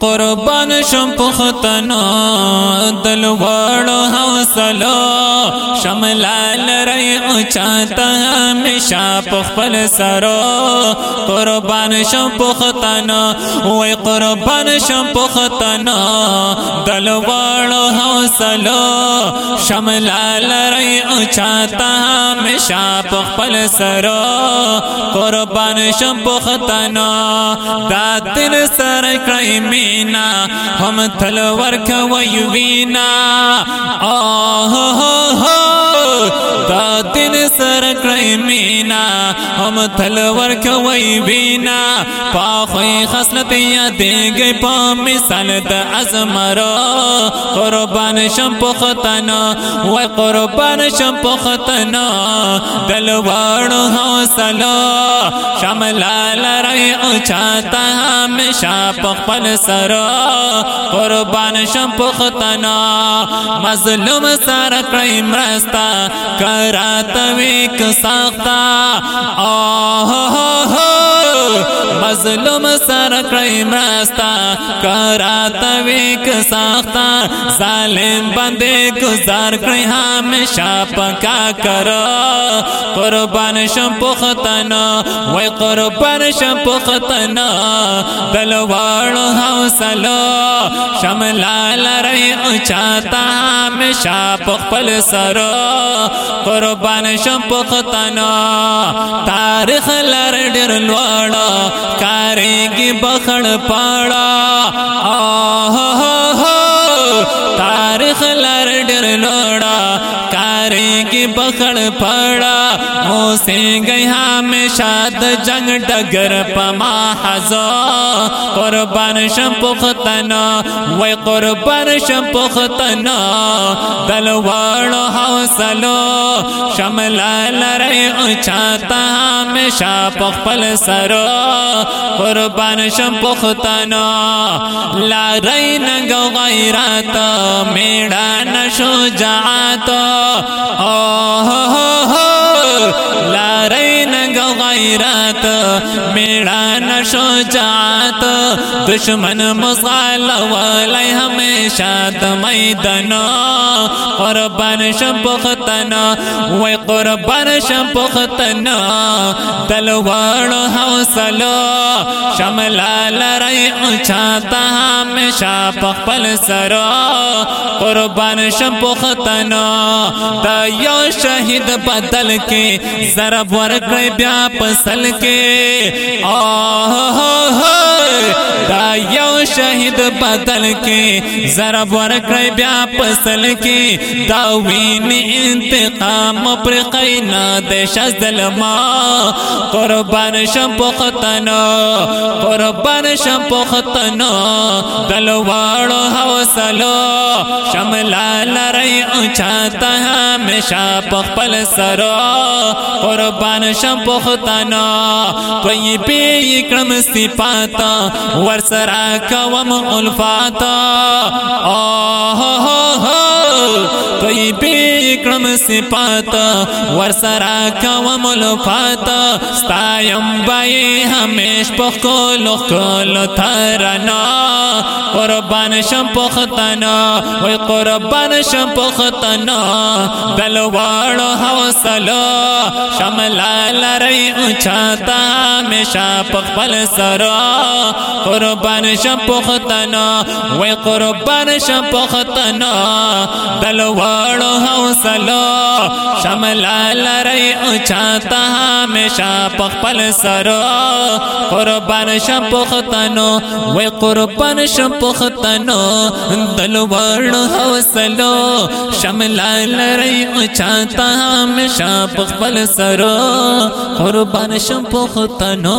قربان شم پختنا دل وڑو حوصلو. شملال رئی اچھاتا ہمیشہ پخپل سرو. قربان شم پختنا وی قربان شم پختنا دل وڑو حوصلو. شملال رئی اچھاتا ہمیشہ پخپل سرو. قربان شم پختنا دا سر کئی مینا ہم تلور کوئی وینا۔ آہ ہم تھلور کوئی وینا پاخوئی خسلت یا دے گئی پا مثال دا ازمرو قربان شم پختنا و قربان شم پختنا۔ دلوارو حوصلو ہاں شملال رئی اچھاتا ہمیشہ پخپل سرو قربان شم پختنا، مظلوم سر کئی مرستا کرات ویک ساختا اللہ مظلوم سر کئی مرستا کرات ویک ساختا، ظالم بندے گزار کئی ہمیشہ پکا کرو۔ قربان شم پختنا وی قربان شم پختنا دلوارو حوصلو۔ شملال رئی اچھاتا، ہمیشہ پخپل سرو۔ قربان شم پختنا تاریخ لر ڈر لوڑا کاری گے بخڑ پاڑا۔ آہ تاریخ لر ڈر لوڑا۔ کاری گی بخڑ پڑا موسے گئی ہمیشہ جنگ ڈگر پما حضو قربان شم پختنا وی قربان شم پختنا دلوارو حوصلو شملال رئی اچھاتا ہمیشہ پخپل سرو۔ قربان شم پختنا لا رئی نگو غیرات میڑا نشو جعات آہ نگو غیرات میڑا نشو جات، دشمن مصال والی ہمیشہ دمیدنا قربان شمپختنا وی قربان شمپختنا دلوارو حوصلو، شملال رئی اچھاتا ہمیشہ پخپل سرو، قربان شمپختنا دا یو شہید بدل کے ضرب ورکڑ بیا وصل کے آہ شہید بدل کے ضرب ورکڑ بیا پسل کے۔ دا وین انتقام پر قینا دے شزل قربان شم پختنا قربان شم پختنا دلوارو حوصلو شملال رئی اچھاتا ہمیشہ پخپل سرو قربان شم پختنا توی بی اکرم سپاتا ورسرا کوم الفاتا اکرم سپاتا ورسرا کوم الفاتا ستایم بائی ہمیش پخکولو کولو ترنا قربان شم پختنا وی قربان شم پختنا دلوارو حوصلو شملال رئی اچھاتا ہمیشہ پخپل سرو قربان شم پختنا وی قربان شم پختنا دلوارو حوصلو شملال رئی اچھاتا ہمیشہ پخپل سرو۔ قربان شم پختنا وی قربان شم پختنا دلوارو حوصلو شملال رئی اچھاتا ہمیشہ پخپل سرو۔ قربان شم پختنا